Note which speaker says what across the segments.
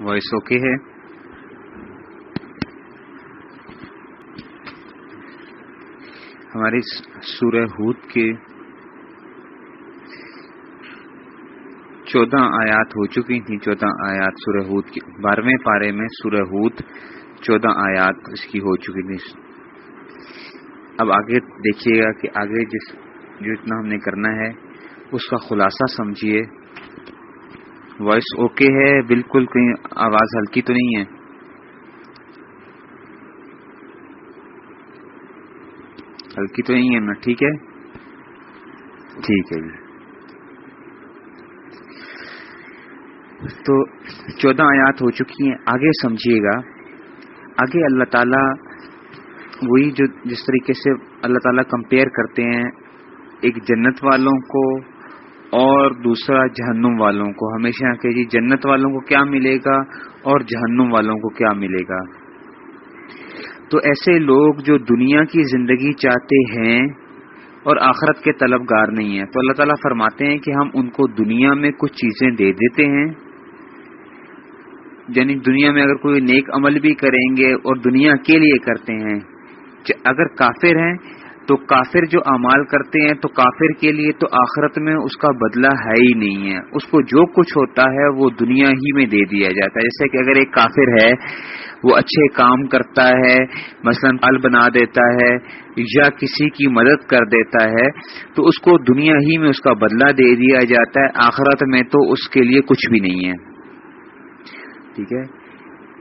Speaker 1: Voice okay ہے۔ ہماری سورہ ہود کے چودہ آیات ہو چکی تھیں۔ چودہ آیات سورہ ہود کی، بارہویں پارے میں سورہ ہود چودہ آیات اس کی ہو چکی تھی اب آگے دیکھیے گا کہ آگے جس، جو اتنا ہم نے کرنا ہے، اس کا خلاصہ سمجھیے۔ وائس اوکے ہے، بالکل کہیں آواز ہلکی تو نہیں ہے۔ ہلکی تو نہیں ہے نا ٹھیک ہے؟ ٹھیک ہے جی۔ تو چودہ آیات ہو چکی ہیں، آگے سمجھیے گا۔ آگے اللہ تعالی وہی جو جس طریقے سے اللہ تعالیٰ کمپیئر کرتے ہیں، ایک جنت والوں کو اور دوسرا جہنم والوں کو۔ ہمیشہ کہ جی جنت والوں کو کیا ملے گا اور جہنم والوں کو کیا ملے گا؟ تو ایسے لوگ جو دنیا کی زندگی چاہتے ہیں اور آخرت کے طلبگار نہیں ہیں۔ تو اللہ تعالیٰ فرماتے ہیں کہ ہم ان کو دنیا میں کچھ چیزیں دے دیتے ہیں۔ یعنی دنیا میں اگر کوئی نیک عمل بھی کریں گے اور دنیا کے لیے کرتے ہیں، اگر کافر ہیں تو کافر جو امال کرتے ہیں تو کافر کے لیے تو آخرت میں اس کا بدلہ ہے ہی نہیں ہے۔ اس کو جو کچھ ہوتا ہے وہ دنیا ہی میں دے دیا جاتا ہے۔ جیسے کہ اگر ایک کافر ہے، وہ اچھے کام کرتا ہے، مثلا پال بنا دیتا ہے یا کسی کی مدد کر دیتا ہے، تو اس کو دنیا ہی میں اس کا بدلہ دے دیا جاتا ہے۔ آخرت میں تو اس کے لیے کچھ بھی نہیں ہے۔ ٹھیک ہے؟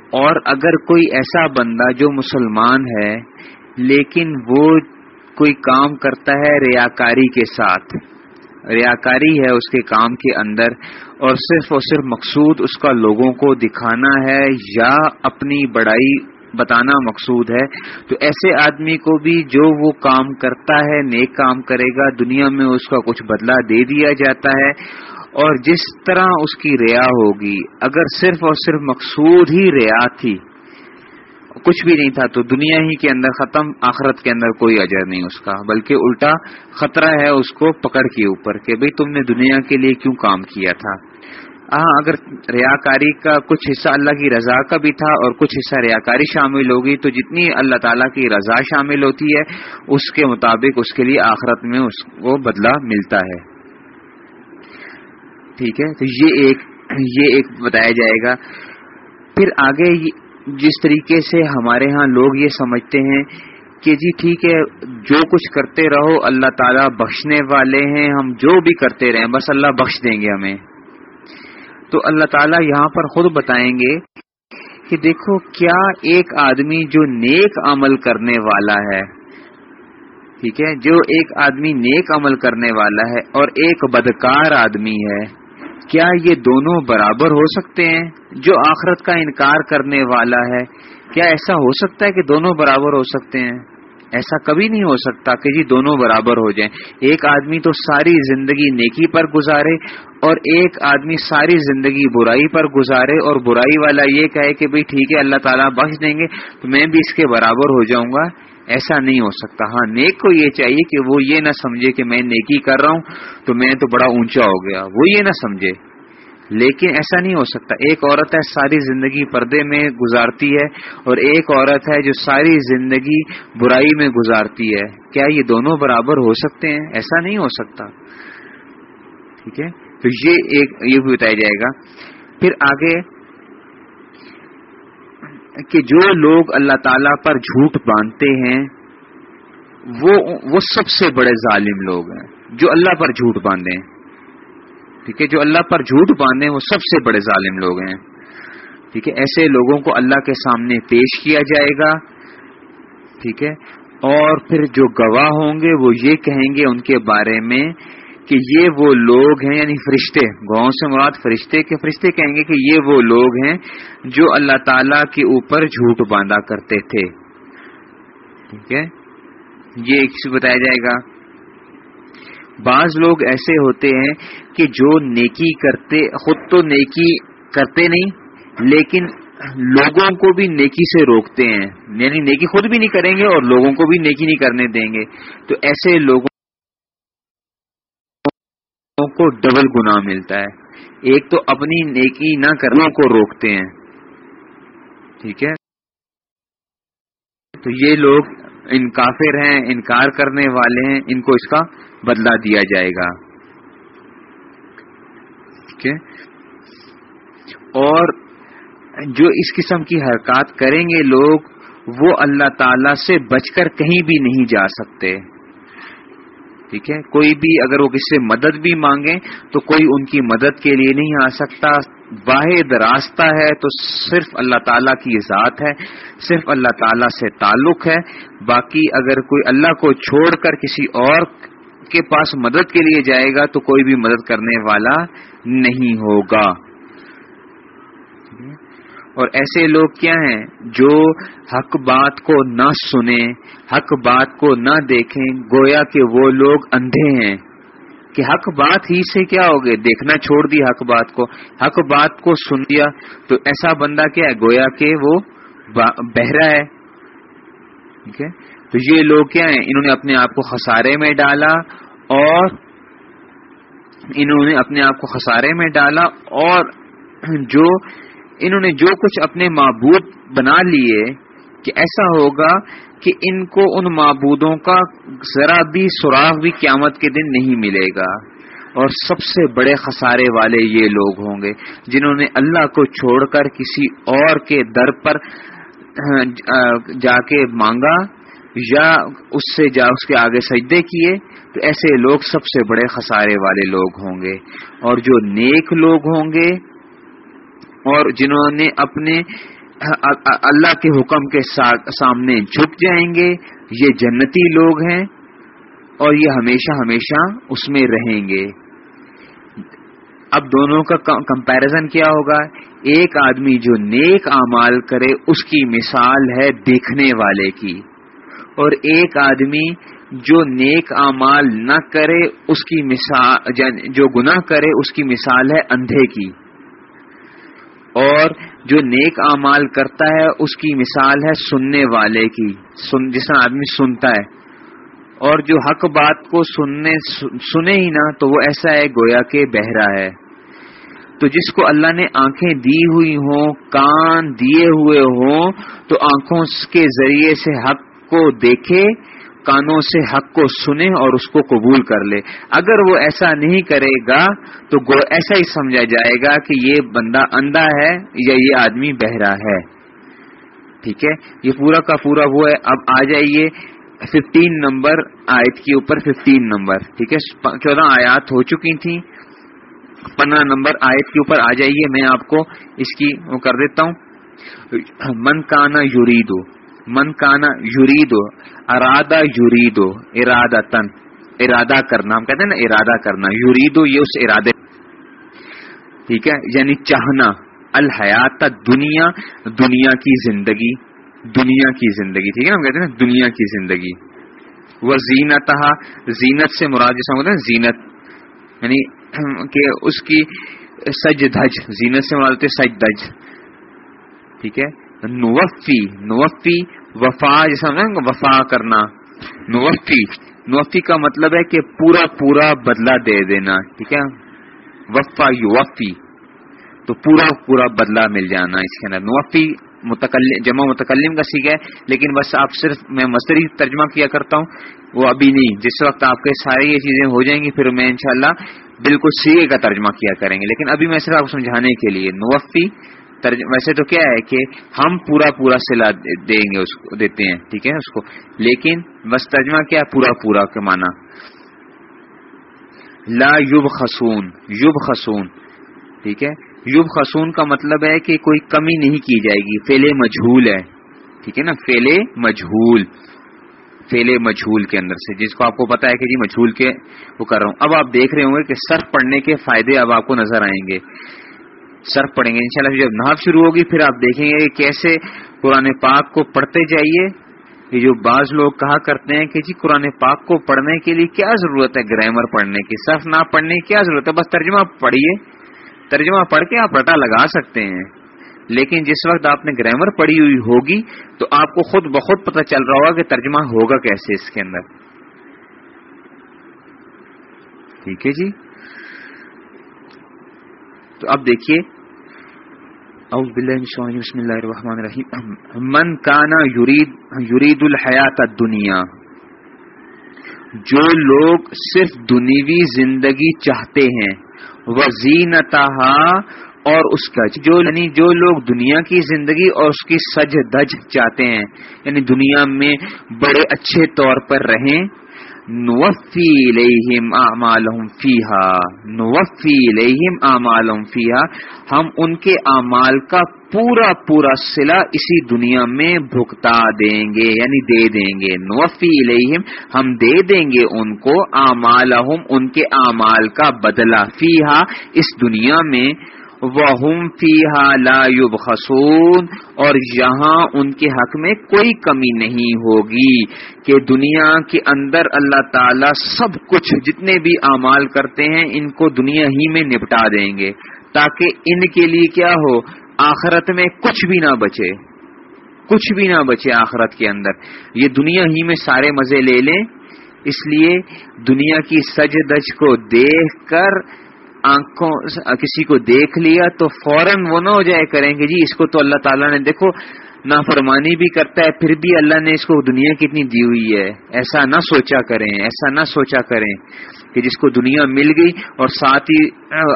Speaker 1: اور اگر کوئی ایسا بندہ جو مسلمان ہے، لیکن وہ کوئی کام کرتا ہے ریاکاری کے ساتھ۔ ریاکاری ہے اس کے کام کے اندر اور صرف اور صرف مقصود اس کا لوگوں کو دکھانا ہے یا اپنی بڑائی بتانا مقصود ہے۔ تو ایسے آدمی کو بھی جو وہ کام کرتا ہے، نیک کام کرے گا، دنیا میں اس کا کچھ بدلہ دے دیا جاتا ہے۔ اور جس طرح اس کی ریا ہوگی، اگر صرف اور صرف مقصود ہی ریا تھی کچھ بھی نہیں تھا تو دنیا ہی کے اندر ختم، آخرت کے اندر کوئی اجر نہیں اس کا، بلکہ الٹا خطرہ ہے اس کو پکڑ کے اوپر کہ بھئی تم نے دنیا کے لیے کیوں کام کیا تھا؟ ہاں اگر ریاکاری کا کچھ حصہ اللہ کی رضا کا بھی تھا اور کچھ حصہ ریاکاری شامل ہوگی تو جتنی اللہ تعالیٰ کی رضا شامل ہوتی ہے، اس کے مطابق اس کے لیے آخرت میں اس کو بدلہ ملتا ہے۔ ٹھیک ہے؟ تو یہ ایک یہ ایک بتایا جائے گا۔ پھر آگے جس طریقے سے ہمارے ہاں لوگ یہ سمجھتے ہیں کہ جی ٹھیک ہے، جو کچھ کرتے رہو، اللہ تعالیٰ بخشنے والے ہیں، ہم جو بھی کرتے رہیں، بس اللہ بخش دیں گے ہمیں۔ تو اللہ تعالیٰ یہاں پر خود بتائیں گے کہ دیکھو، کیا ایک آدمی جو نیک عمل کرنے والا ہے، ٹھیک ہے، جو ایک آدمی نیک عمل کرنے والا ہے اور ایک بدکار آدمی ہے کیا یہ دونوں برابر ہو سکتے ہیں جو آخرت کا انکار کرنے والا ہے؟ کیا ایسا ہو سکتا ہے کہ دونوں برابر ہو سکتے ہیں؟ ایسا کبھی نہیں ہو سکتا کہ جی دونوں برابر ہو جائیں۔ ایک آدمی تو ساری زندگی نیکی پر گزارے اور ایک آدمی ساری زندگی برائی پر گزارے اور برائی والا یہ کہے کہ بھئی ٹھیک ہے، اللہ تعالیٰ بخش دیں گے تو میں بھی اس کے برابر ہو جاؤں گا۔ ایسا نہیں ہو سکتا۔ ہاں نیک کو یہ چاہیے کہ وہ یہ نہ سمجھے کہ میں نیکی کر رہا ہوں تو میں تو بڑا اونچا ہو گیا۔ وہ یہ نہ سمجھے۔ لیکن ایسا نہیں ہو سکتا۔ ایک عورت ہے، ساری زندگی پردے میں گزارتی ہے اور ایک عورت ہے جو ساری زندگی برائی میں گزارتی ہے۔ کیا یہ دونوں برابر ہو سکتے ہیں؟ ایسا نہیں ہو سکتا۔ ٹھیک ہے؟ تو یہ ایک، یہ بھی بتایا جائے گا۔ پھر آگے کہ جو لوگ اللہ تعالی پر جھوٹ باندھتے ہیں، وہ وہ سب سے بڑے ظالم لوگ ہیں، جو اللہ پر جھوٹ باندھے ٹھیک ہے، جو اللہ پر جھوٹ باندھے وہ سب سے بڑے ظالم لوگ ہیں۔ ٹھیک ہے، ایسے لوگوں کو اللہ کے سامنے پیش کیا جائے گا۔ ٹھیک ہے، اور پھر جو گواہ ہوں گے، وہ یہ کہیں گے ان کے بارے میں کہ یہ وہ لوگ ہیں یعنی فرشتے۔ گاؤں سے مراد فرشتے کے فرشتے کہیں گے کہ یہ وہ لوگ ہیں جو اللہ تعالی کے اوپر جھوٹ باندھا کرتے تھے۔ ٹھیک ہے؟ یہ ایک بتایا جائے گا۔ بعض لوگ ایسے ہوتے ہیں کہ جو نیکی کرتے خود تو نیکی کرتے نہیں، لیکن لوگوں کو بھی نیکی سے روکتے ہیں۔ یعنی نیکی خود بھی نہیں کریں گے اور لوگوں کو بھی نیکی نہیں کرنے دیں گے۔ تو ایسے لوگوں کو ڈبل گنا ملتا ہے۔ ایک تو اپنی نیکی نہ کرنے کو روکتے ہیں۔ ٹھیک ہے؟ تو یہ لوگ ان کافر ہیں، انکار کرنے والے ہیں، ان کو اس کا بدلہ دیا جائے گا۔ ٹھیک ہے؟ اور جو اس قسم کی حرکات کریں گے لوگ، وہ اللہ تعالی سے بچ کر کہیں بھی نہیں جا سکتے۔ ٹھیک ہے؟ کوئی بھی اگر وہ کسی سے مدد بھی مانگے تو کوئی ان کی مدد کے لیے نہیں آ سکتا۔ واحد راستہ ہے تو صرف اللہ تعالیٰ کی ذات ہے، صرف اللہ تعالیٰ سے تعلق ہے۔ باقی اگر کوئی اللہ کو چھوڑ کر کسی اور کے پاس مدد کے لیے جائے گا تو کوئی بھی مدد کرنے والا نہیں ہوگا۔ اور ایسے لوگ کیا ہیں جو حق بات کو نہ سنیں، حق بات کو نہ دیکھیں، گویا کہ وہ لوگ اندھے ہیں۔ کہ حق بات ہی سے کیا ہو گئے؟ دیکھنا چھوڑ دی حق بات کو۔ حق بات کو سن دیا تو ایسا بندہ کیا ہے؟ گویا کہ وہ بہرا ہے۔ ٹھیک ہے؟ تو یہ لوگ کیا ہیں؟ انہوں نے اپنے آپ کو خسارے میں ڈالا اور انہوں نے اپنے آپ کو خسارے میں ڈالا اور جو انہوں نے جو کچھ اپنے معبود بنا لیے کہ ایسا ہوگا کہ ان کو ان معبودوں کا ذرا بھی سراغ بھی قیامت کے دن نہیں ملے گا۔ اور سب سے بڑے خسارے والے یہ لوگ ہوں گے جنہوں نے اللہ کو چھوڑ کر کسی اور کے در پر ہاں، جا کے مانگا یا اس سے جا، اس کے آگے سجدے کیے۔ تو ایسے لوگ سب سے بڑے خسارے والے لوگ ہوں گے۔ اور جو نیک لوگ ہوں گے اور جنہوں نے اپنے اللہ کے حکم کے سامنے جھک جائیں گے، یہ جنتی لوگ ہیں اور یہ ہمیشہ ہمیشہ اس میں رہیں گے۔ اب دونوں کا کمپیرزن کیا ہوگا؟ ایک آدمی جو نیک اعمال کرے، اس کی مثال ہے دیکھنے والے کی۔ اور ایک آدمی جو نیک اعمال نہ کرے، اس کی مثال جو گناہ کرے، اس کی مثال ہے اندھے کی۔ اور جو نیک اعمال کرتا ہے، اس کی مثال ہے سننے والے کی، سن، جس طرح آدمی سنتا ہے۔ اور جو حق بات کو سننے، سنے ہی نہ تو وہ ایسا ہے گویا کے بہرا ہے۔ تو جس کو اللہ نے آنکھیں دی ہوئی ہوں، کان دیے ہوئے ہوں، تو آنکھوں کے ذریعے سے حق کو دیکھے کانوں سے حق کو سنے اور اس کو قبول کر لے۔ اگر وہ ایسا نہیں کرے گا تو ایسا ہی سمجھا جائے گا کہ یہ بندہ اندھا ہے یا یہ آدمی بہرا ہے۔ ٹھیک ہے؟ یہ پورا کا پورا وہ ہے۔ اب آ جائیے ففٹین نمبر آیت کے اوپر ففٹین نمبر۔ ٹھیک ہے؟ چودہ آیات ہو چکی تھیں۔ پندرہ نمبر آیت کے اوپر آ جائیے۔ میں آپ کو اس کی وہ کر دیتا ہوں۔ من کانا یوریدو من کانا یوریدو ارادہ یوریدو ارادہ تن ارادہ کرنا، ہم کہتے ہیں نا ارادہ کرنا یوریدو یہ اس ارادے ٹھیک ہے یعنی چاہنا، الحیات دنیا دنیا کی زندگی، دنیا کی زندگی، ٹھیک ہے نا ہم کہتے ہیں نا دنیا کی زندگی۔ وہ زینت زینت سے مراد جیسا ہوتا ہے زینت یعنی کہ اس کی سج دھج زینت سے مراد ہوتے سج دھج ٹھیک ہے۔ نوفی نوفی، وفا، جیسا وفا کرنا۔ نوفی نوفی کا مطلب ہے کہ پورا پورا بدلہ دے دینا، ٹھیک ہے؟ وفا یوفی، تو پورا پورا بدلہ مل جانا اس کے اندر۔ نوفی متکلم، جمع متکلم کا سیکھ ہے، لیکن بس آپ صرف، میں مستری ترجمہ کیا کرتا ہوں، وہ ابھی نہیں۔ جس وقت آپ کے ساری یہ چیزیں ہو جائیں گی، پھر میں انشاءاللہ بالکل سیگے کا ترجمہ کیا کریں گے۔ لیکن ابھی میں صرف آپ کو سمجھانے کے لیے، نوفی ویسے تو کیا ہے کہ ہم پورا پورا سلا دیں گے اس کو، دیتے ہیں، ٹھیک ہے، اس کو۔ لیکن بس ترجمہ کیا پورا پورا کے مانا لا یوب خسون یوب خسون ٹھیک ہے۔ یوب خسون کا مطلب ہے کہ کوئی کمی نہیں کی جائے گی فیلے مجھول ہے۔ ٹھیک ہے نا؟ فیلے مجھول فیلے مجھول کے اندر سے۔ جس کو آپ کو پتا ہے کہ جی مجھول کے وہ کر رہا ہوں۔ اب آپ دیکھ رہے ہوں گے کہ سر پڑنے کے فائدے اب آپ کو نظر آئیں گے۔ سرف پڑیں گے انشاءاللہ جب نہاب شروع ہوگی پھر آپ دیکھیں گے کہ کیسے قرآن پاک کو پڑھتے جائیے۔ یہ جو بعض لوگ کہا کرتے ہیں کہ جی قرآن پاک کو پڑھنے کے لیے کیا ضرورت ہے گرامر پڑھنے کی؟ صرف نہ پڑھنے کی کیا ضرورت ہے؟ بس ترجمہ پڑھیے۔ ترجمہ پڑھ کے آپ رٹا لگا سکتے ہیں۔ لیکن جس وقت آپ نے گرامر پڑھی ہوئی ہوگی تو آپ کو خود بخود پتہ چل رہا ہوگا کہ ترجمہ ہوگا کیسے اس کے اندر۔ ٹھیک ہے جی؟ تو اب دیکھیے۔ اعوذ باللہ من الشیطان بسم اللہ الرحمن الرحیم. من کانا یرید یرید الحیات الدنیا. جو لوگ صرف دنیوی زندگی چاہتے ہیں وزینتہا اور اس کا جو یعنی جو لوگ دنیا کی زندگی اور اس کی سج دج چاہتے ہیں یعنی دنیا میں بڑے اچھے طور پر رہیں نوفی الیہم اعمالہم فیہا، نوفی الیہم اعمالہم فیہا۔ ہم ان کے اعمال کا پورا پورا صلہ اسی دنیا میں بھگتا دیں گے یعنی دے دیں گے۔ نوفی الیہم، ہم دے دیں گے ان کو اعمالہم، ان کے اعمال کا بدلہ فیہا۔ اس دنیا میں وہم فیحا لا یبخسون اور یہاں ان کے حق میں کوئی کمی نہیں ہوگی کہ دنیا کے اندر اللہ تعالی سب کچھ جتنے بھی اعمال کرتے ہیں ان کو دنیا ہی میں نپٹا دیں گے تاکہ ان کے لیے کیا ہو، آخرت میں کچھ بھی نہ بچے۔ کچھ بھی نہ بچے آخرت کے اندر۔ یہ دنیا ہی میں سارے مزے لے لیں۔ اس لیے دنیا کی سج دج کو دیکھ کر آنکھوں کسی کو دیکھ لیا تو فوراً وہ نہ ہو جائے کریں گے جی اس کو تو اللہ تعالیٰ نے دیکھو، نافرمانی بھی کرتا ہے، پھر بھی اللہ نے اس کو دنیا کتنی دی ہوئی ہے۔ ایسا نہ سوچا کریں، ایسا نہ سوچا کریں کہ جس کو دنیا مل گئی اور ساتھ ہی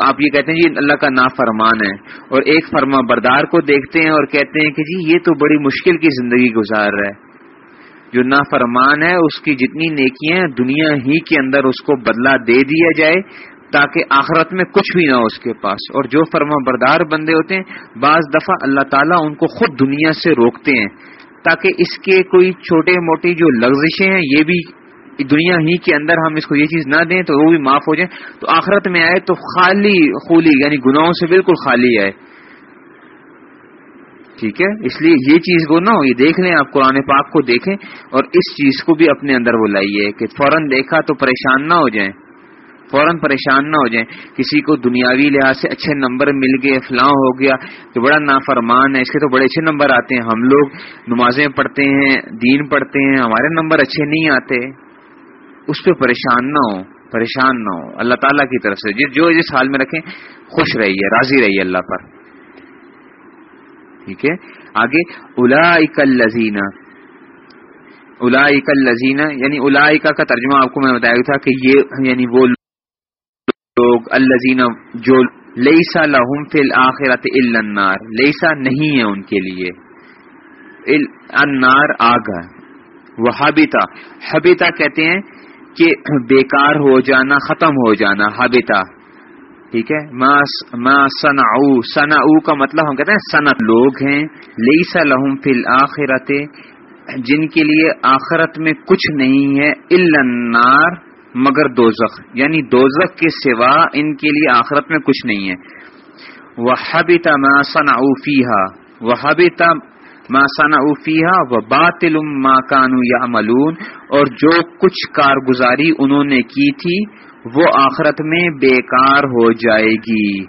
Speaker 1: آپ یہ کہتے ہیں جی اللہ کا نافرمان ہے۔ اور ایک فرما بردار کو دیکھتے ہیں اور کہتے ہیں کہ جی یہ تو بڑی مشکل کی زندگی گزار رہا ہے۔ جو نافرمان ہے، اس کی جتنی نیکیاں دنیا ہی کے اندر اس کو بدلہ دے دیا جائے۔ تاکہ آخرت میں کچھ بھی نہ ہو اس کے پاس۔ اور جو فرما بردار بندے ہوتے ہیں، بعض دفعہ اللہ تعالیٰ ان کو خود دنیا سے روکتے ہیں۔ تاکہ اس کے کوئی چھوٹے موٹی جو لغزشیں ہیں، یہ بھی دنیا ہی کے اندر ہم اس کو یہ چیز نہ دیں تو وہ بھی معاف ہو جائیں۔ تو آخرت میں آئے تو خالی خولی یعنی گناہوں سے بالکل خالی آئے۔ ٹھیک ہے؟ اس لیے یہ چیز وہ نہ ہو، یہ دیکھ لیں، آپ قرآن پاک کو دیکھیں۔ اور اس چیز کو بھی اپنے اندر وہ لائیے کہ فوراً دیکھا تو پریشان نہ ہو جائیں۔ فوراً پریشان نہ ہو جائیں۔ کسی کو دنیاوی لحاظ سے اچھے نمبر مل گئے، فلاں ہو گیا، تو بڑا نافرمان ہے۔ اس کے تو بڑے اچھے نمبر آتے ہیں۔ ہم لوگ نمازیں پڑھتے ہیں، دین پڑھتے ہیں، ہمارے نمبر اچھے نہیں آتے۔ اس پہ پریشان نہ ہو، پریشان نہ ہو۔ اللہ تعالیٰ کی طرف سے، جو جس حال میں رکھیں، خوش رہیے، راضی رہیے اللہ پر۔ ٹھیک ہے؟ آگے الا لذینہ الا لذینہ یعنی الا کا ترجمہ آپ کو میں بتایا تھا کہ یہ یعنی وہ لوگ الزین جو لیسا لہم فی الآخرت النار، لیسا نہیں ہے ان کے لیے النار آگ وہ حبیتا حبیتا کہتے ہیں کہ بیکار ہو جانا، ختم ہو جانا، حبیتا، ٹھیک ہے؟ ما سنا سنا کا مطلب ہم کہتے ہیں صنعت، لوگ ہیں، لیسا لہم فی الآخرت جن کے لیے آخرت میں کچھ نہیں ہے النار مگر دوزخ یعنی دوزخ کے سوا ان کے لیے آخرت میں کچھ نہیں ہے۔ وہ حبیتا ماسن اوفیحا وہ حبیتا ماسن اوفیحا و باطل ما کانو یا اور جو کچھ کارگزاری انہوں نے کی تھی، وہ آخرت میں بیکار ہو جائے گی۔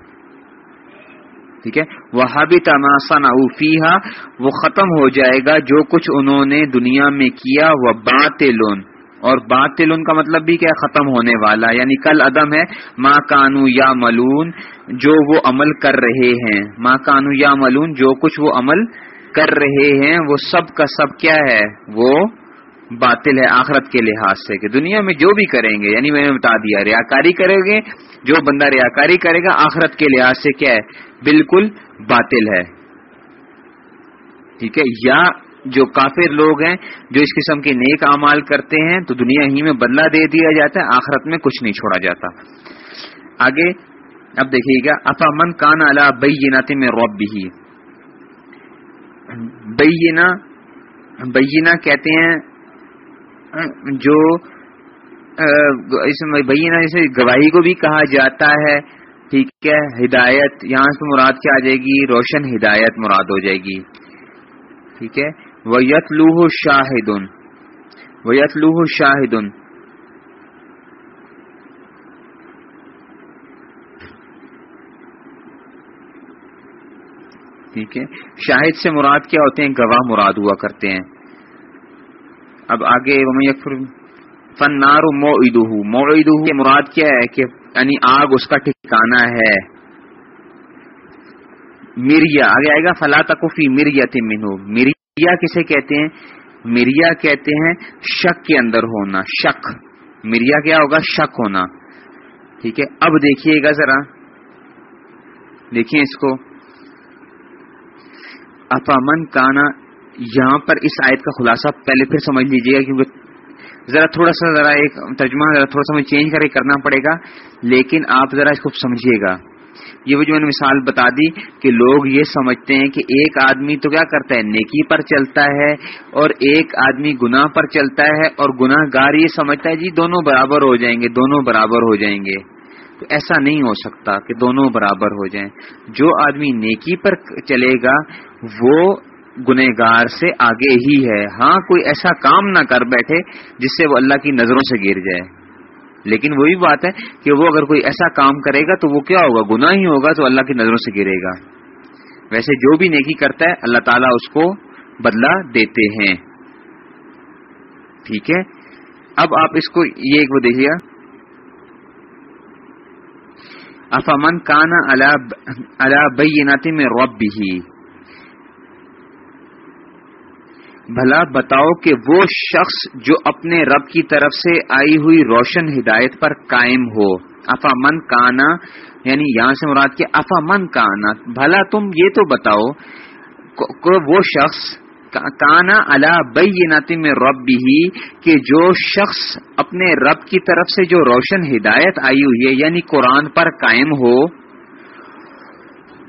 Speaker 1: ٹھیک ہے؟ وہ حبیتا ماسن اوفیحا وہ ختم ہو جائے گا جو کچھ انہوں نے دنیا میں کیا۔ وہ باطل اور باطل ان کا مطلب بھی کیا ختم ہونے والا یعنی کل عدم ہے ماں کانو یا ملون جو وہ عمل کر رہے ہیں۔ ماں کانو یا ملون جو کچھ وہ عمل کر رہے ہیں، وہ سب کا سب کیا ہے؟ وہ باطل ہے آخرت کے لحاظ سے کہ دنیا میں جو بھی کریں گے یعنی میں نے بتا دیا، ریاکاری کریں گے، جو بندہ ریاکاری کرے گا، آخرت کے لحاظ سے کیا ہے؟ بالکل باطل ہے۔ ٹھیک ہے؟ یا جو کافر لوگ ہیں، جو اس قسم کے نیک اعمال کرتے ہیں، تو دنیا ہی میں بدلہ دے دیا جاتا ہے، آخرت میں کچھ نہیں چھوڑا جاتا۔ آگے، اب دیکھیے گا افا من کان اللہ بینات میں روب بھی بینا بینا کہتے ہیں، جو اس میں بینا جیسے گواہی کو بھی کہا جاتا ہے۔ ٹھیک ہے، ہدایت، یہاں سے مراد کیا آ جائے گی؟ روشن ہدایت مراد ہو جائے گی۔ ٹھیک ہے ویت لوہ شاہدن ویت لوہ شاہدن ٹھیک ہے؟ شاہد سے مراد کیا ہوتے ہیں؟ گواہ مراد ہوا کرتے ہیں۔ اب آگے فن نار مو عیدو کے مراد کیا ہے کہ یعنی آگ اس کا ٹھکانا ہے۔ مریا، آگے آئے گا فلا تکفی مریا مینو مریا کسے کہتے ہیں؟ مریا کہتے ہیں شک کے اندر ہونا، شک۔ مریا کیا ہوگا؟ شک ہونا۔ ٹھیک ہے، اب دیکھیے گا ذرا۔ دیکھیں اس کو۔ افامن کانا، یہاں پر اس آیت کا خلاصہ پہلے پھر سمجھ لیجیے گا، کیونکہ ذرا تھوڑا سا ذرا ایک ترجمہ، ذرا تھوڑا سا چینج کر کے کرنا پڑے گا، لیکن آپ ذرا اس کو سمجھیے گا۔ یہ وہ جو میں نے مثال بتا دی کہ لوگ یہ سمجھتے ہیں کہ ایک آدمی تو کیا کرتا ہے، نیکی پر چلتا ہے اور ایک آدمی گناہ پر چلتا ہے اور گناہ گار یہ سمجھتا ہے جی دونوں برابر ہو جائیں گے، دونوں برابر ہو جائیں گے۔ تو ایسا نہیں ہو سکتا کہ دونوں برابر ہو جائیں۔ جو آدمی نیکی پر چلے گا، وہ گنہگار سے آگے ہی ہے۔ ہاں کوئی ایسا کام نہ کر بیٹھے جس سے وہ اللہ کی نظروں سے گر جائے۔ لیکن وہی بات ہے کہ وہ اگر کوئی ایسا کام کرے گا تو وہ کیا ہوگا؟ گناہ ہی ہوگا تو اللہ کی نظروں سے گرے گا۔ ویسے جو بھی نیکی کرتا ہے، اللہ تعالیٰ اس کو بدلا دیتے ہیں۔ ٹھیک ہے؟ اب آپ اس کو یہ ایک وہ دیکھیے۔ افامن کانا اللہ بیناتی میں رب بھی بھلا بتاؤ کہ وہ شخص جو اپنے رب کی طرف سے آئی ہوئی روشن ہدایت پر قائم ہو۔ افا من کانا یعنی یہاں سے مراد کے افا من کانا۔ بھلا تم یہ تو بتاؤ کہ وہ شخص کانا اللہ بئی میں رب بھی کہ جو شخص اپنے رب کی طرف سے جو روشن ہدایت آئی ہوئی ہے یعنی قرآن پر قائم ہو۔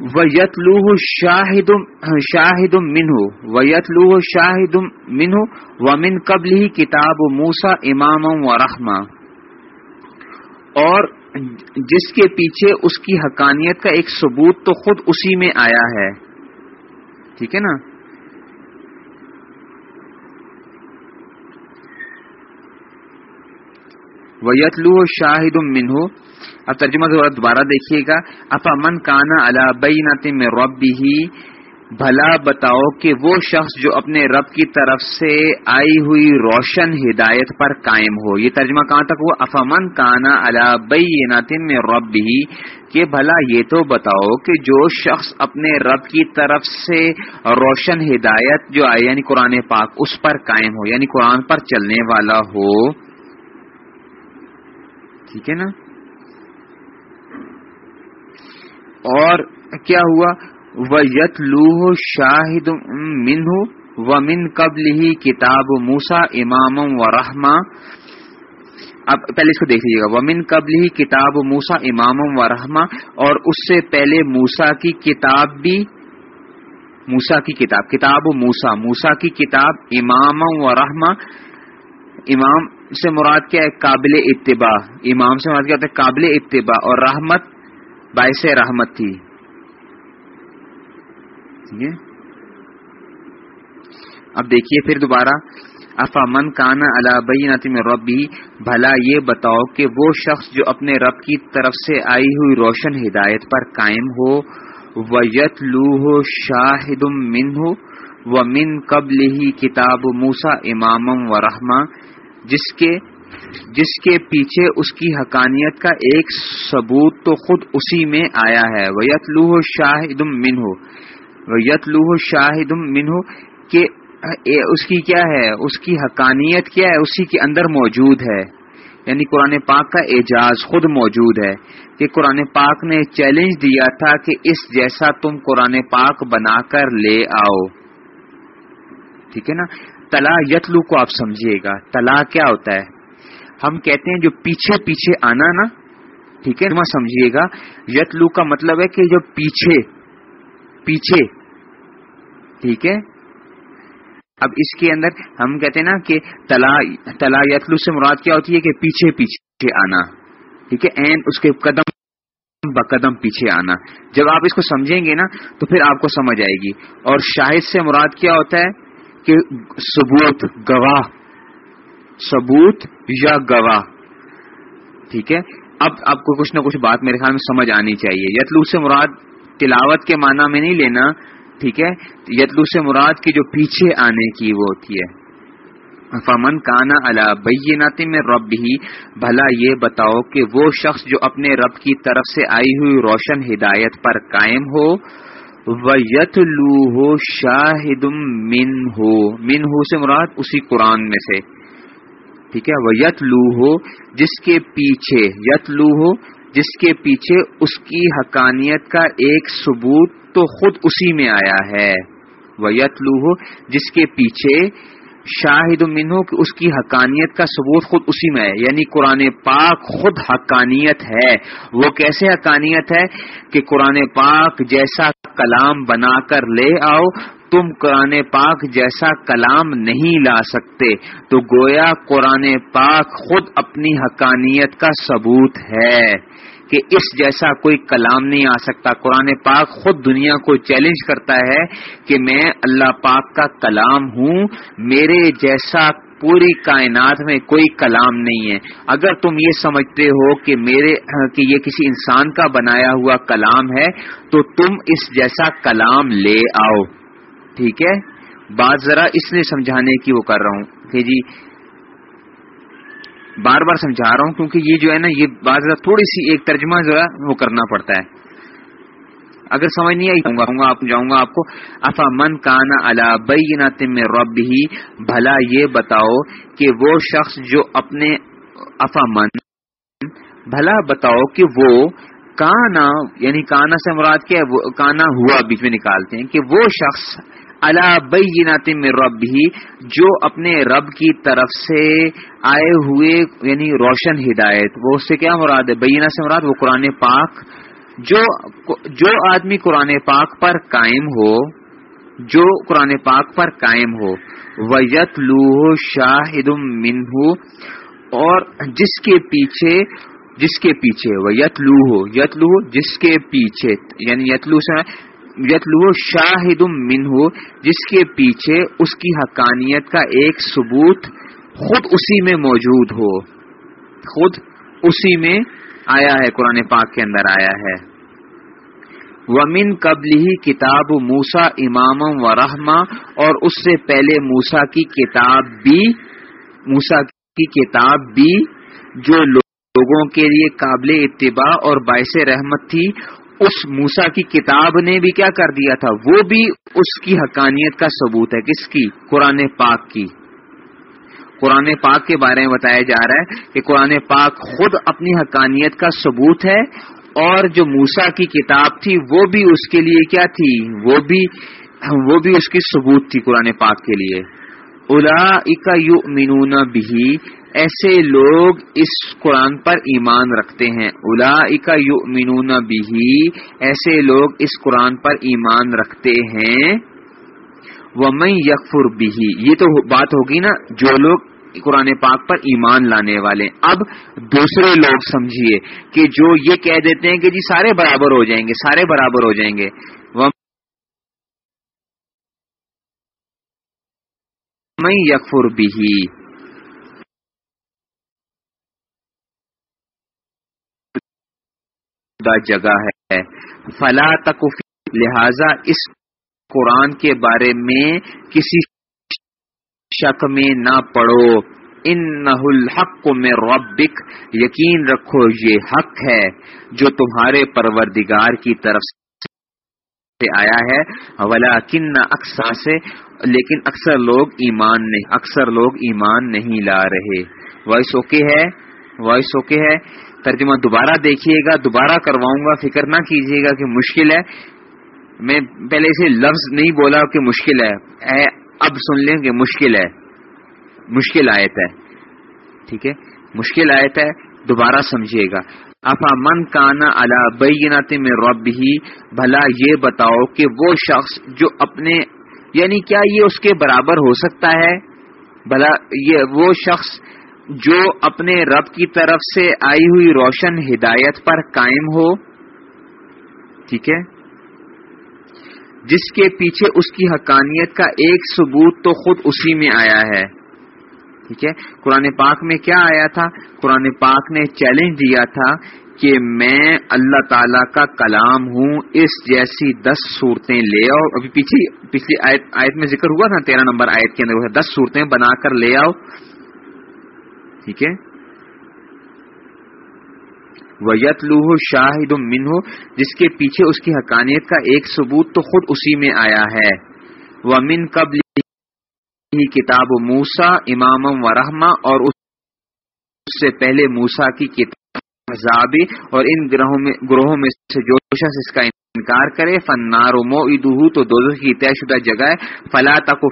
Speaker 1: ویت لوہ شاہد شاہد منہ ویت لوہ شاہد منہ ومن قبل ہی کتاب موسا امام و رحما اور جس کے پیچھے اس کی حقانیت کا ایک ثبوت تو خود اسی میں آیا ہے۔ ٹھیک ہے نا؟ ویت لوہ شاہد منہ اب ترجمہ دوبارہ دیکھیے گا۔ اپا من کانا اللہ بئی میں رب بھی بھلا بتاؤ کہ وہ شخص جو اپنے رب کی طرف سے آئی ہوئی روشن ہدایت پر قائم ہو۔ یہ ترجمہ کہاں تک ہوا؟ افامن کانا اللہ بئی میں رب بھی کہ بھلا یہ تو بتاؤ کہ جو شخص اپنے رب کی طرف سے روشن ہدایت جو آئی یعنی قرآن پاک، اس پر قائم ہو یعنی قرآن پر چلنے والا ہو۔ ٹھیک ہے نا؟ اور کیا ہوا؟ وہ یت لوہ شاہد منہ و من قبل ہی کتاب موسا امام و رحما اب پہلے اس کو دیکھ لیجیے گا۔ ومن قبل ہی کتاب موسا امام و رحما اور اس سے پہلے موسا کی کتاب بھی موسا کی کتاب کتاب موسا موسا کی کتاب امام و رحما امام سے مراد کیا ہے؟ قابل اتباع. امام سے مراد کیا ہوتا ہے؟ قابل اتباع. اور رحمت باعث رحمت تھی. اب دیکھیے پھر دوبارہ. افا من کانا اللہ بینت ربی، بھلا یہ بتاؤ کہ وہ شخص جو اپنے رب کی طرف سے آئی ہوئی روشن ہدایت پر قائم ہو و یت لوہ شاہد من ہو و من قبل ہی کتاب موسا امام و رحما جس کے جس کے پیچھے اس کی حقانیت کا ایک ثبوت تو خود اسی میں آیا ہے۔ وہ یت لوہ شاہد من ہو وہ یت لوہ شاہد من ہو کہ اس کی کیا ہے؟ اس کی حقانیت کیا ہے؟ اسی کے اندر موجود ہے۔ یعنی قرآن پاک کا اعجاز خود موجود ہے کہ قرآن پاک نے چیلنج دیا تھا کہ اس جیسا تم قرآن پاک بنا کر لے آؤ۔ ٹھیک ہے نا؟ تلا یتلو کو آپ سمجھیے گا۔ تلا کیا ہوتا ہے؟ ہم کہتے ہیں جو پیچھے پیچھے آنا نا، ٹھیک ہے؟ سمجھیے گا۔ یتلو کا مطلب ہے کہ جو پیچھے پیچھے، ٹھیک ہے؟ اب اس کے اندر ہم کہتے ہیں نا کہ تلا تلا یتلو سے مراد کیا ہوتی ہے کہ پیچھے پیچھے آنا، ٹھیک ہے؟ این اس کے قدم بقدم پیچھے آنا۔ جب آپ اس کو سمجھیں گے نا، تو پھر آپ کو سمجھ آئے گی۔ اور شاہد سے مراد کیا ہوتا ہے؟ کہ ثبوت، گواہ۔ ثبوت یا گواہ۔ ٹھیک ہے؟ اب آپ کو کچھ نہ کچھ بات میرے خیال میں سمجھ آنی چاہیے۔ یتلو سے مراد تلاوت کے معنی میں نہیں لینا، ٹھیک ہے؟ یتلو سے مراد کی جو پیچھے آنے کی وہ ہوتی ہے۔ فمن کانا اللہ بینات میں رب ہی بھلا یہ بتاؤ کہ وہ شخص جو اپنے رب کی طرف سے آئی ہوئی روشن ہدایت پر قائم ہو ویت لو شاہد من ہو من ہو سے مراد اسی قرآن میں سے۔ ٹھیک ہے؟ ویت لو ہو جس کے پیچھے یت لو ہو جس کے پیچھے اس کی حقانیت کا ایک ثبوت تو خود اسی میں آیا ہے۔ ویت لو ہو جس کے پیچھے شاہد منہ کہ اس کی حقانیت کا ثبوت خود اسی میں ہے یعنی قرآن پاک خود حقانیت ہے۔ وہ کیسے حقانیت ہے؟ کہ قرآن پاک جیسا کلام بنا کر لے آؤ، تم قرآن پاک جیسا کلام نہیں لا سکتے۔ تو گویا قرآن پاک خود اپنی حقانیت کا ثبوت ہے۔ کہ اس جیسا کوئی کلام نہیں آ سکتا۔ قرآن پاک خود دنیا کو چیلنج کرتا ہے کہ میں اللہ پاک کا کلام ہوں، میرے جیسا پوری کائنات میں کوئی کلام نہیں ہے۔ اگر تم یہ سمجھتے ہو کہ میرے، کہ یہ کسی انسان کا بنایا ہوا کلام ہے، تو تم اس جیسا کلام لے آؤ۔ ٹھیک ہے؟ بات ذرا اس نے سمجھانے کی وہ کر رہا ہوں کہ جی بار بار سمجھا رہا ہوں کیونکہ یہ جو ہے نا، یہ بات تھوڑی سی ایک ترجمہ جو ہے وہ کرنا پڑتا ہے۔ اگر سمجھ نہیں آئی گا آپ، جاؤں گا آپ کو۔ افا من کانا اللہ بین تم رب ہی بھلا یہ بتاؤ کہ وہ شخص جو اپنے افا من بھلا بتاؤ کہ وہ کانا یعنی کانا سے مراد کیا کانا ہوا بیچ میں نکالتے ہیں کہ وہ شخص اللہ بینات رب ہی جو اپنے رب کی طرف سے آئے ہوئے یعنی روشن ہدایت، وہ اس سے کیا مراد ہے؟ بینہ سے مراد وہ قرآن پاک، جو جو آدمی قرآن پاک پر قائم ہو، جو قرآن پاک پر قائم ہو ویت لوہ شاہد منہ اور جس کے پیچھے، جس کے پیچھے وہ یت لو ہو یت لو جس کے پیچھے یعنی یتلو سے یتلو شاہد من ہو جس کے پیچھے اس کی حقانیت کا ایک ثبوت خود اسی میں موجود ہو۔ خود اسی میں آیا ہے، قرآن پاک کے اندر آیا ہے۔ ومن قبل ہی کتاب موسا امام و رحما اور اس سے پہلے موسا کی کتاب بھی موسا کی کتاب بھی جو لوگوں کے لیے قابل اتباع اور باعث رحمت تھی اس موسا کی کتاب نے بھی کیا کر دیا تھا؟ وہ بھی اس کی حقانیت کا ثبوت ہے۔ کس کی؟ قرآن پاک کی۔ قرآن پاک کے بارے میں بتایا جا رہا ہے کہ قرآن پاک خود اپنی حقانیت کا ثبوت ہے اور جو موسا کی کتاب تھی، وہ بھی اس کے لیے کیا تھی؟ وہ بھی وہ بھی اس کی ثبوت تھی قرآن پاک کے لیے۔ الا اکا یو مینون بھی ایسے لوگ اس قرآن پر ایمان رکھتے ہیں۔ الا کا یو مینون بھی ایسے لوگ اس قرآن پر ایمان رکھتے ہیں۔ وہ میں یکفر بھی یہ تو بات ہوگی نا، جو لوگ قرآن پاک پر ایمان لانے والے۔ اب دوسرے لوگ سمجھیے کہ جو یہ کہہ دیتے ہیں کہ جی سارے برابر ہو جائیں گے، سارے برابر ہو جائیں گے وہ میں یکفر بھی جگہ ہے۔ فلا تکفی لہذا اس قرآن کے بارے میں کسی شک میں نہ پڑو ان الحق میں ربک، یقین رکھو یہ حق ہے جو تمہارے پروردگار کی طرف سے آیا ہے۔ ولا کن اکثر سے، لیکن اکثر لوگ ایمان نہیں، اکثر لوگ ایمان نہیں لا رہے۔ وائس اوکے ہے؟ وائس اوکے ہے۔ ترجمہ دوبارہ دیکھیے گا، دوبارہ کرواؤں گا۔ فکر نہ کیجیے گا کہ مشکل ہے۔ میں پہلے سے لفظ نہیں بولا کہ مشکل ہے۔ اے، اب سن لیں کہ مشکل ہے۔ مشکل آیت ہے۔ ٹھیک ہے؟ مشکل آیت ہے۔ دوبارہ سمجھیے گا۔ افا من کانا اللہ بینات میں رب ہی بھلا یہ بتاؤ کہ وہ شخص جو اپنے یعنی کیا یہ اس کے برابر ہو سکتا ہے؟ بھلا یہ وہ شخص جو اپنے رب کی طرف سے آئی ہوئی روشن ہدایت پر قائم ہو، ٹھیک ہے؟ جس کے پیچھے اس کی حقانیت کا ایک ثبوت تو خود اسی میں آیا ہے۔ ٹھیک ہے؟ قرآن پاک میں کیا آیا تھا؟ قرآن پاک نے چیلنج دیا تھا کہ میں اللہ تعالی کا کلام ہوں، اس جیسی دس صورتیں لے آؤ۔ ابھی پیچھے، پچھلی آیت آیت میں ذکر ہوا تھا تیرہ نمبر آیت کے اندر دس صورتیں بنا کر لے آؤ۔ ٹھیک ہے؟ ویت لوہ شاہد منہ جس کے پیچھے اس کی حقانیت کا ایک ثبوت تو خود اسی میں آیا ہے۔ وہ من قبل کتاب موسا امام و رحما، اور اس سے پہلے موسا کی کتاب اور ان گروہوں میں گروہوں میں سے جو شخص اس کا انکار کرے، فنار و مو تو دو کی طے شدہ جگہ فلا تک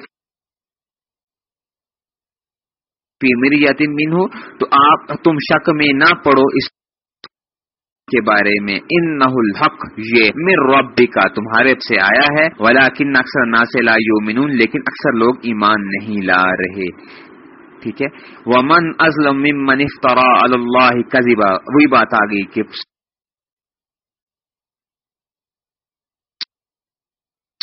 Speaker 1: میری یتیم مین ہو تو آپ تم شک میں نہ پڑو، اس کے بارے میں ان الحق، یہ مر رب کا تمہارے سے آیا ہے ولیکن اکثر نا سے لا یومنون لیکن اکثر لوگ ایمان نہیں لا رہے۔ ٹھیک ہے؟ ومن ازلم ممن افترا علی اللہ کذبا وہی بات آ گئی کہ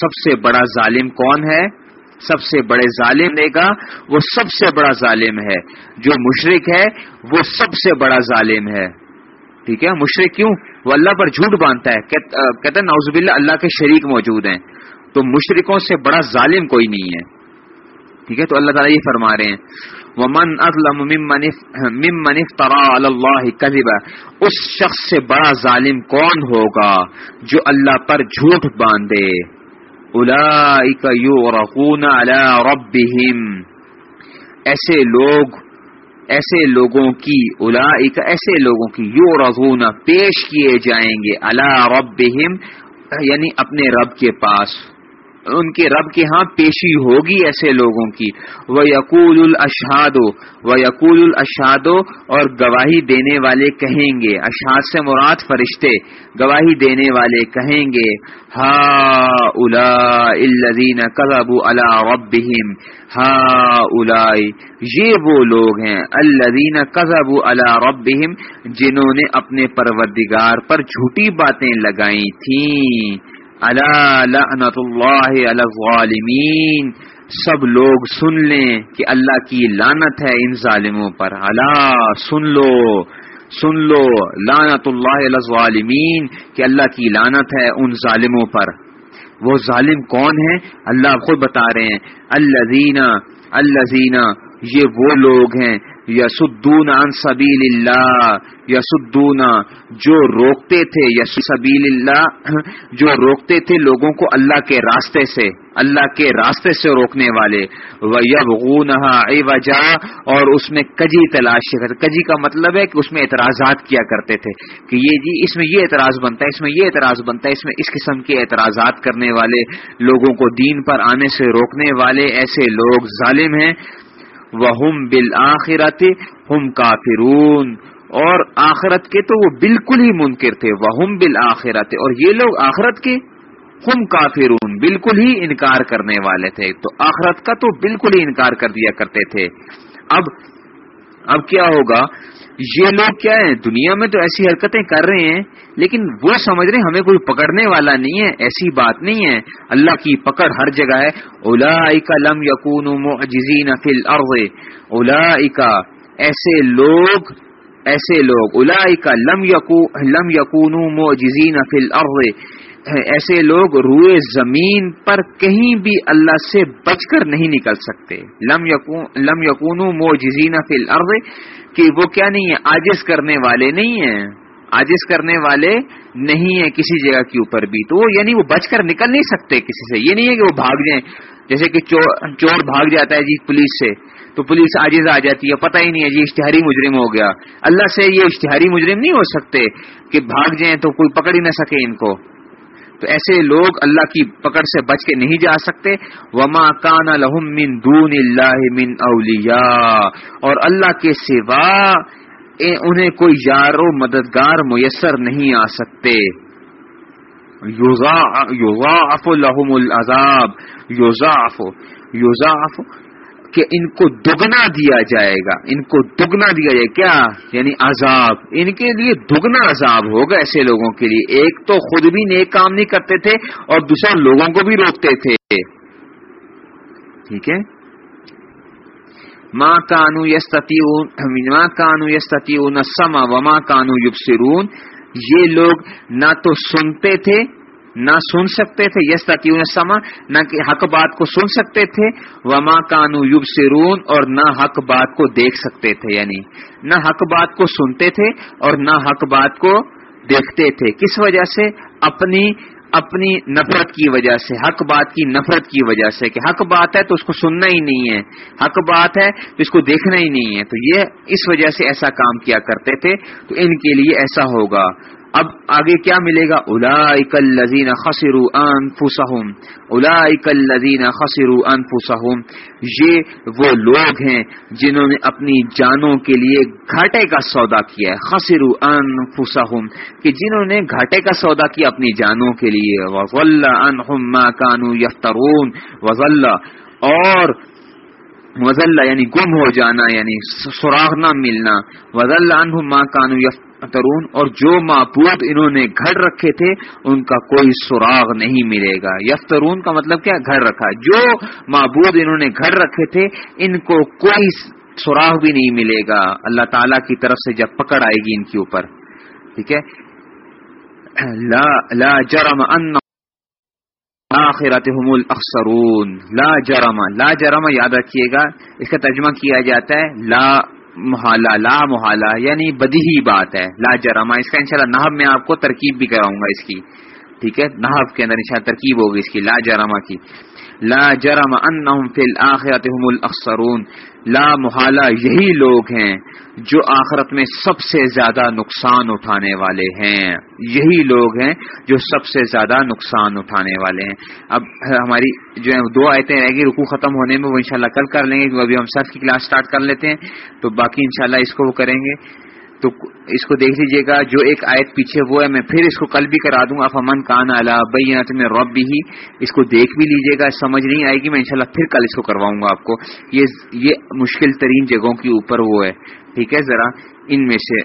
Speaker 1: سب سے بڑا ظالم کون ہے؟ سب سے بڑے ظالم دے گا، وہ سب سے بڑا ظالم ہے۔ جو مشرق ہے، وہ سب سے بڑا ظالم ہے۔ ٹھیک ہے مشرق کیوں؟ وہ اللہ پر جھوٹ باندھتا ہے کہتے ہیں نوز باللہ، اللہ کے شریک موجود ہیں۔ تو مشرقوں سے بڑا ظالم کوئی نہیں ہے۔ ٹھیک ہے، تو اللہ تعالیٰ یہ فرما رہے ہیں۔ وہ من ازلم ترا اللہ کذبا اس شخص سے بڑا ظالم کون ہوگا جو اللہ پر جھوٹ باندھے؟ الا یو رقون ربهم ایسے لوگ ایسے لوگوں کی الا ایسے لوگوں کی یو رضون پیش کیے جائیں گے اللہ ربہم یعنی اپنے رب کے پاس۔ ان کے رب کے ہاں پیشی ہوگی ایسے لوگوں کی۔ وہ یقول الاشہاد و یقول الاشاد اور گواہی دینے والے کہیں گے۔ اشہاد سے مراد فرشتے، گواہی دینے والے کہیں گے۔ ہا الا الذین کذبوا علی ربهم ہا یہ وہ لوگ ہیں، الذین کذبوا علی ربهم جنہوں نے اپنے پروردگار پر جھوٹی باتیں لگائی تھیں۔ لعنت اللہ الظالمین۔ سب لوگ سن لیں کہ اللہ کی لانت ہے ان ظالموں پر۔ اللہ سن لو سن لو لانت اللہ الظالمین کہ اللہ کی لانت ہے ان ظالموں پر۔ وہ ظالم کون ہے اللہ خود بتا رہے ہیں۔ اللہ زینا اللہ زینا یہ وہ لوگ ہیں یسدون عن سبیل اللہ یسدون جو روکتے تھے یس سبیل اللہ جو روکتے تھے لوگوں کو اللہ کے راستے سے، اللہ کے راستے سے روکنے والے وجہ اور اس میں کجی تلاش، کجی کا مطلب ہے کہ اس میں اعتراضات کیا کرتے تھے، کہ یہ جی اس میں یہ اعتراض بنتا ہے، اس میں یہ اعتراض بنتا ہے، اس میں اس قسم کے اعتراضات کرنے والے، لوگوں کو دین پر آنے سے روکنے والے ایسے لوگ ظالم ہیں وہم بالآخرت ہم کافرون۔ اور آخرت کے تو وہ بالکل ہی منکر تھے۔ وہ بالآخرت اور یہ لوگ آخرت کے ہم کافرون، بالکل ہی انکار کرنے والے تھے۔ تو آخرت کا تو بالکل ہی انکار کر دیا کرتے تھے۔ اب اب کیا ہوگا؟ یہ لوگ کیا ہیں؟ دنیا میں تو ایسی حرکتیں کر رہے ہیں، لیکن وہ سمجھ رہے ہیں، ہمیں کوئی پکڑنے والا نہیں ہے، ایسی بات نہیں ہے۔ اللہ کی پکڑ ہر جگہ ہے۔ اولا لم یقون معجزین فی الارض۔ اولا ایسے لوگ ایسے لوگ الا لم لم یقون معجزین فی الارض۔ ایسے لوگ روئے زمین پر کہیں بھی اللہ سے بچ کر نہیں نکل سکتے۔ لم یقون لم یقون موجزین فی الارض، کہ وہ کیا نہیں ہے آجز کرنے والے نہیں ہیں۔ آجز کرنے والے نہیں ہیں کسی جگہ کے اوپر بھی۔ تو یعنی وہ بچ کر نکل نہیں سکتے کسی سے۔ یہ نہیں ہے کہ وہ بھاگ جائیں۔ جیسے کہ چور بھاگ جاتا ہے جی پولیس سے، تو پولیس آجز آ جاتی ہے، پتہ ہی نہیں ہے جی اشتہاری مجرم ہو گیا۔ اللہ سے یہ اشتہاری مجرم نہیں ہو سکتے کہ بھاگ جائیں تو کوئی پکڑ ہی نہ سکے ان کو۔ تو ایسے لوگ اللہ کی پکڑ سے بچ کے نہیں جا سکتے۔ وما کان لہم من دون اللہ من اولیاء اور اللہ کے سوا انہیں کوئی یار و مددگار میسر نہیں آ سکتے۔ یوزاف لہم العذاب۔ یوزاف یوزاف کہ ان کو دگنا دیا جائے گا، ان کو دگنا دیا جائے کیا؟ یعنی عذاب۔ ان کے لیے دگنا عذاب ہوگا ایسے لوگوں کے لیے۔ ایک تو خود بھی نیک کام نہیں کرتے تھے اور دوسرا لوگوں کو بھی روکتے تھے۔ ٹھیک ہے؟ ماں کانو یستتی ماں کانو یستتی سما و ماں کانو یوب یہ لوگ نہ تو سنتے تھے نہ سن سکتے تھے، یس تقیون سما، نہ کہ حق بات کو سن سکتے تھے، وما کانو یوب سرون اور نہ حق بات کو دیکھ سکتے تھے یعنی نہ حق بات کو سنتے تھے اور نہ حق بات کو دیکھتے تھے۔ کس وجہ سے؟ اپنی اپنی نفرت کی وجہ سے، حق بات کی نفرت کی وجہ سے کہ حق بات ہے تو اس کو سننا ہی نہیں ہے، حق بات ہے تو اس کو دیکھنا ہی نہیں ہے۔ تو یہ اس وجہ سے ایسا کام کیا کرتے تھے، تو ان کے لیے ایسا ہوگا۔ اب آگے کیا ملے گا؟ الا اکل لذین خسرو ان فسم الا اکل لذین خسرو ان یہ وہ لوگ ہیں جنہوں نے اپنی جانوں کے لیے گھاٹے کا سودا کیا ہے۔ خسرو ان کہ جنہوں نے گھاٹے کا سودا کیا اپنی جانوں کے لیے۔ وزل ان کانو یفترون وزل اور وزل یعنی گم ہو جانا یعنی سراغ نہ ملنا۔ وزل ان کانو یفترون ترون اور جو معبود انہوں نے گھر رکھے تھے، ان کا کوئی سراغ نہیں ملے گا۔ یفترون کا مطلب کیا؟ گھر رکھا۔ جو معبود انہوں نے گھر رکھے تھے، ان کو کوئی سراغ بھی نہیں ملے گا۔ اللہ تعالی کی طرف سے جب پکڑ آئے گی ان کے اوپر۔ ٹھیک ہے؟ لا لا جرم ان آخرتهم الاخسرون۔ لا جرم لا جرم یاد رکھیے گا۔ اس کا ترجمہ کیا جاتا ہے۔ لا محالہ لا محالہ یعنی بدی ہی بات ہے، لا جرما اس کا انشاءاللہ نحب میں آپ کو ترکیب بھی کراؤں گا اس کی، ٹھیک ہے؟ نحب کے اندر انشاءاللہ ترکیب ہوگی اس کی، لا جرما کی۔ لا جرم انہم فی الاخرت هم الاخسرون۔ لا محالہ یہی لوگ ہیں جو آخرت میں سب سے زیادہ نقصان اٹھانے والے ہیں۔ یہی لوگ ہیں جو سب سے زیادہ نقصان اٹھانے والے ہیں۔ اب ہماری جو ہے دو آیتیں رہ گی رکو ختم ہونے میں وہ انشاءاللہ کل کر لیں گے، کیونکہ ابھی ہم سب کی کلاس سٹارٹ کر لیتے ہیں۔ تو باقی انشاءاللہ اس کو وہ کریں گے۔ تو اس کو دیکھ لیجیے گا، جو ایک آیت پیچھے وہ ہے، میں پھر اس کو کل بھی کرا دوں گا، فمن کان اللہ میں رب بھی اس کو دیکھ بھی لیجیے گا، سمجھ نہیں آئے گی، میں انشاءاللہ پھر کل اس کو کرواؤں گا آپ کو۔ یہ یہ مشکل ترین جگہوں کے اوپر وہ ہے۔ ٹھیک ہے، ذرا ان میں سے۔